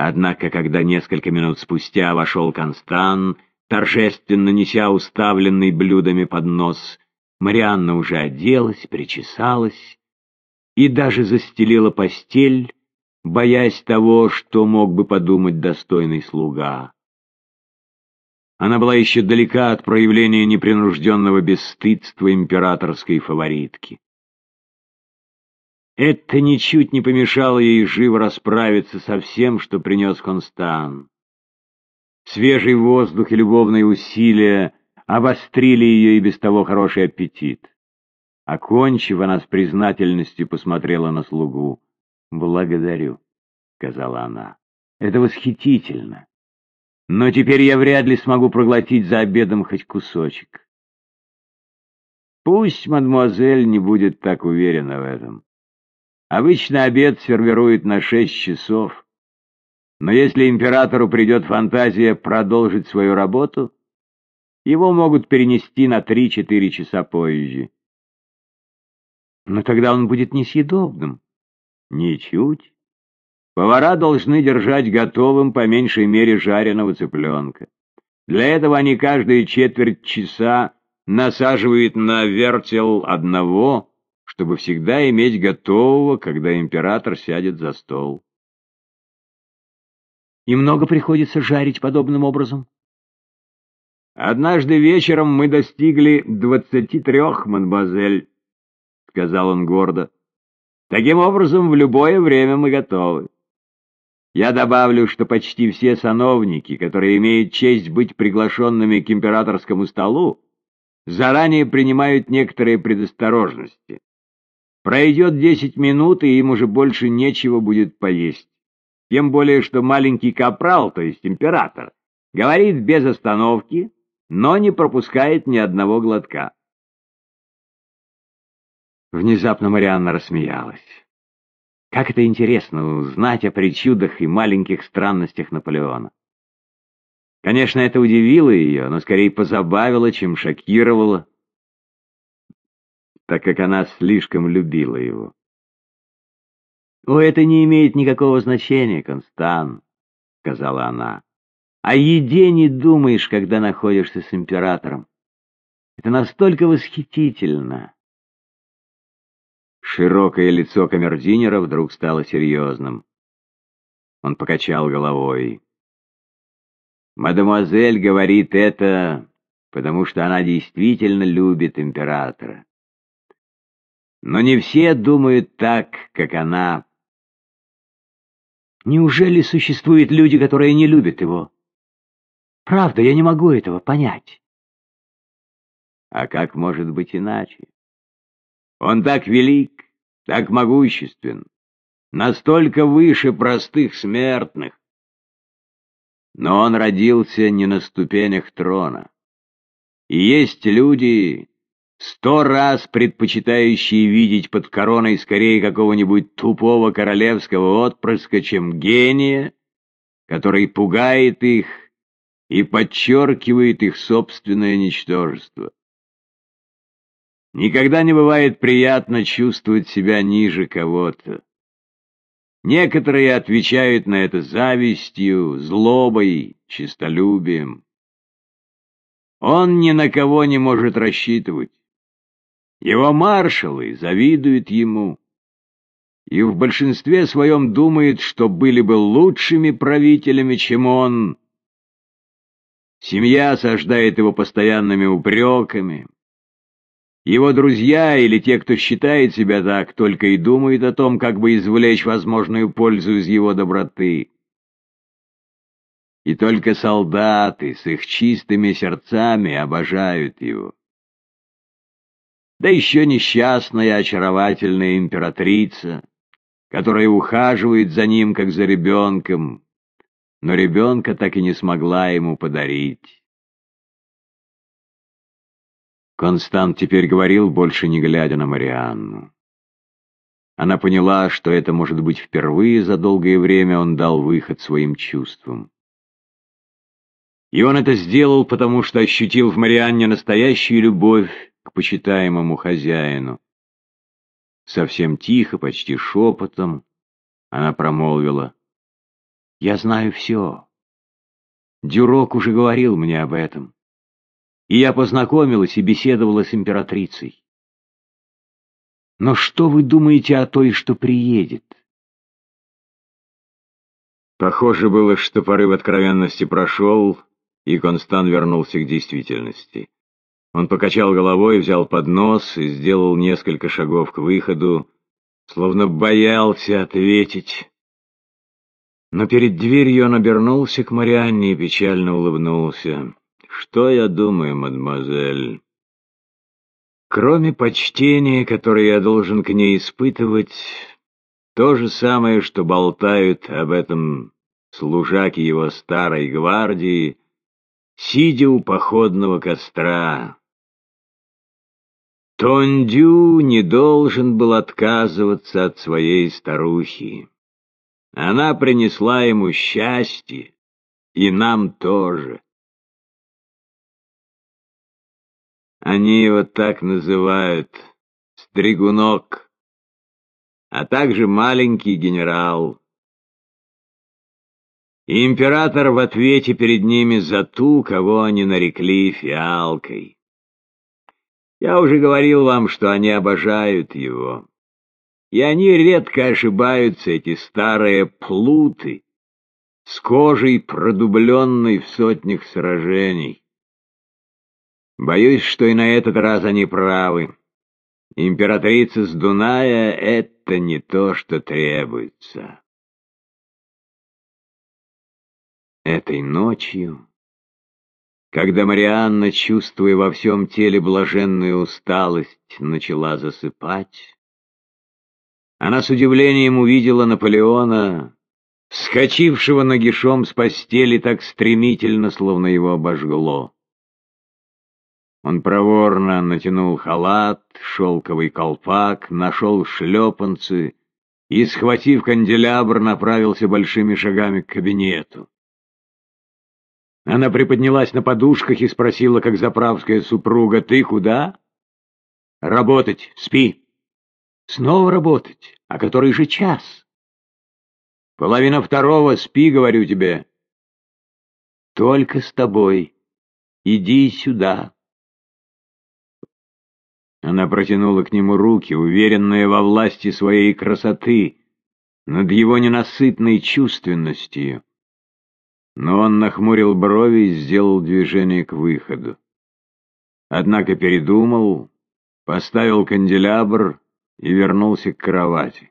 Однако, когда несколько минут спустя вошел Констан, торжественно неся уставленный блюдами поднос, Марианна уже оделась, причесалась и даже застелила постель, боясь того, что мог бы подумать достойный слуга. Она была еще далека от проявления непринужденного бесстыдства императорской фаворитки. Это ничуть не помешало ей живо расправиться со всем, что принес Констан. Свежий воздух и любовные усилия обострили ее и без того хороший аппетит. Окончив, она с признательностью посмотрела на слугу. «Благодарю», — сказала она. «Это восхитительно. Но теперь я вряд ли смогу проглотить за обедом хоть кусочек». Пусть мадемуазель не будет так уверена в этом. Обычно обед сервируют на шесть часов, но если императору придет фантазия продолжить свою работу, его могут перенести на три-четыре часа позже. Но тогда он будет несъедобным. Ничуть. Повара должны держать готовым по меньшей мере жареного цыпленка. Для этого они каждые четверть часа насаживают на вертел одного, чтобы всегда иметь готового, когда император сядет за стол. И много приходится жарить подобным образом? Однажды вечером мы достигли двадцати трех, мадемуазель, — сказал он гордо. Таким образом, в любое время мы готовы. Я добавлю, что почти все сановники, которые имеют честь быть приглашенными к императорскому столу, заранее принимают некоторые предосторожности. Пройдет десять минут, и им уже больше нечего будет поесть. Тем более, что маленький капрал, то есть император, говорит без остановки, но не пропускает ни одного глотка. Внезапно Марианна рассмеялась. Как это интересно узнать о причудах и маленьких странностях Наполеона. Конечно, это удивило ее, но скорее позабавило, чем шокировало так как она слишком любила его. «О, это не имеет никакого значения, Констан», — сказала она. «О еде не думаешь, когда находишься с императором. Это настолько восхитительно». Широкое лицо камердинера вдруг стало серьезным. Он покачал головой. «Мадемуазель говорит это, потому что она действительно любит императора. Но не все думают так, как она. Неужели существуют люди, которые не любят его? Правда, я не могу этого понять. А как может быть иначе? Он так велик, так могуществен, настолько выше простых смертных. Но он родился не на ступенях трона. И есть люди, сто раз предпочитающие видеть под короной скорее какого-нибудь тупого королевского отпрыска, чем гения, который пугает их и подчеркивает их собственное ничтожество. Никогда не бывает приятно чувствовать себя ниже кого-то. Некоторые отвечают на это завистью, злобой, честолюбием. Он ни на кого не может рассчитывать. Его маршалы завидуют ему и в большинстве своем думает, что были бы лучшими правителями, чем он. Семья осаждает его постоянными упреками. Его друзья или те, кто считает себя так, только и думают о том, как бы извлечь возможную пользу из его доброты. И только солдаты с их чистыми сердцами обожают его да еще несчастная очаровательная императрица, которая ухаживает за ним, как за ребенком, но ребенка так и не смогла ему подарить. Констант теперь говорил, больше не глядя на Марианну. Она поняла, что это, может быть, впервые за долгое время он дал выход своим чувствам. И он это сделал, потому что ощутил в Марианне настоящую любовь к почитаемому хозяину. Совсем тихо, почти шепотом, она промолвила. Я знаю все. Дюрок уже говорил мне об этом. И я познакомилась и беседовала с императрицей. Но что вы думаете о той, что приедет? Похоже было, что порыв откровенности прошел, и Констан вернулся к действительности. Он покачал головой, взял поднос и сделал несколько шагов к выходу, словно боялся ответить. Но перед дверью он обернулся к Марианне и печально улыбнулся. «Что я думаю, мадемуазель?» Кроме почтения, которое я должен к ней испытывать, то же самое, что болтают об этом служаки его старой гвардии, сидя у походного костра. Тондю не должен был отказываться от своей старухи. Она принесла ему счастье, и нам тоже. Они его так называют — Стригунок, а также маленький генерал. И император в ответе перед ними за ту, кого они нарекли фиалкой. Я уже говорил вам, что они обожают его. И они редко ошибаются, эти старые плуты, с кожей, продубленной в сотнях сражений. Боюсь, что и на этот раз они правы. Императрица с Дуная — это не то, что требуется. Этой ночью, когда Марианна, чувствуя во всем теле блаженную усталость, начала засыпать, она с удивлением увидела Наполеона, вскочившего нагишом с постели так стремительно, словно его обожгло. Он проворно натянул халат, шелковый колпак, нашел шлепанцы и, схватив канделябр, направился большими шагами к кабинету. Она приподнялась на подушках и спросила, как заправская супруга, «Ты куда?» «Работать, спи». «Снова работать? А который же час?» «Половина второго, спи, говорю тебе». «Только с тобой. Иди сюда». Она протянула к нему руки, уверенная во власти своей красоты, над его ненасытной чувственностью. Но он нахмурил брови и сделал движение к выходу. Однако передумал, поставил канделябр и вернулся к кровати.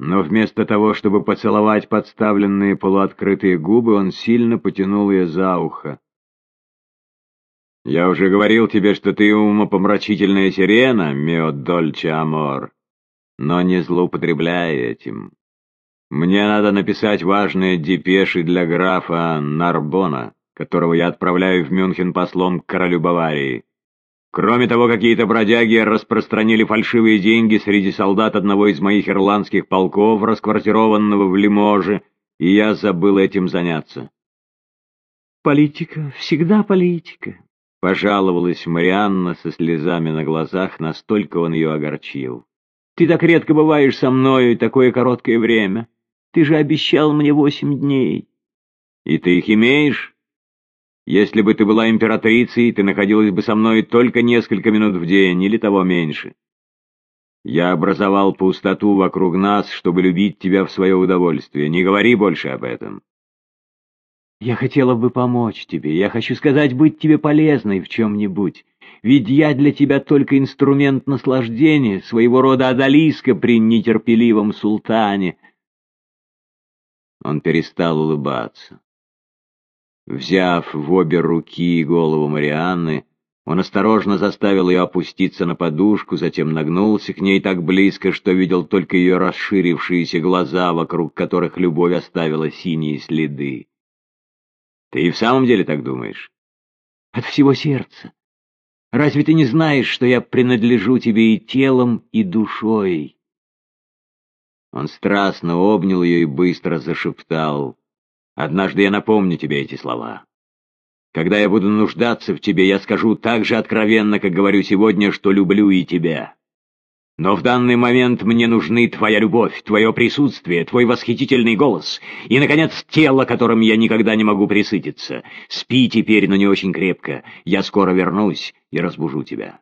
Но вместо того, чтобы поцеловать подставленные полуоткрытые губы, он сильно потянул ее за ухо. Я уже говорил тебе, что ты умопомрачительная сирена, мио дольче амор, но не злоупотребляй этим. Мне надо написать важные депеши для графа Нарбона, которого я отправляю в Мюнхен послом к королю Баварии. Кроме того, какие-то бродяги распространили фальшивые деньги среди солдат одного из моих ирландских полков, расквартированного в Лиможе, и я забыл этим заняться. Политика, всегда политика. Пожаловалась Марианна со слезами на глазах, настолько он ее огорчил. «Ты так редко бываешь со мною такое короткое время. Ты же обещал мне восемь дней». «И ты их имеешь? Если бы ты была императрицей, ты находилась бы со мной только несколько минут в день, или того меньше. Я образовал пустоту вокруг нас, чтобы любить тебя в свое удовольствие. Не говори больше об этом». Я хотела бы помочь тебе, я хочу сказать, быть тебе полезной в чем-нибудь. Ведь я для тебя только инструмент наслаждения, своего рода одолиска при нетерпеливом султане. Он перестал улыбаться. Взяв в обе руки голову Марианны, он осторожно заставил ее опуститься на подушку, затем нагнулся к ней так близко, что видел только ее расширившиеся глаза, вокруг которых любовь оставила синие следы. Ты и в самом деле так думаешь? От всего сердца. Разве ты не знаешь, что я принадлежу тебе и телом, и душой? Он страстно обнял ее и быстро зашептал. Однажды я напомню тебе эти слова. Когда я буду нуждаться в тебе, я скажу так же откровенно, как говорю сегодня, что люблю и тебя. Но в данный момент мне нужны твоя любовь, твое присутствие, твой восхитительный голос и, наконец, тело, которым я никогда не могу присытиться. Спи теперь, но не очень крепко. Я скоро вернусь и разбужу тебя.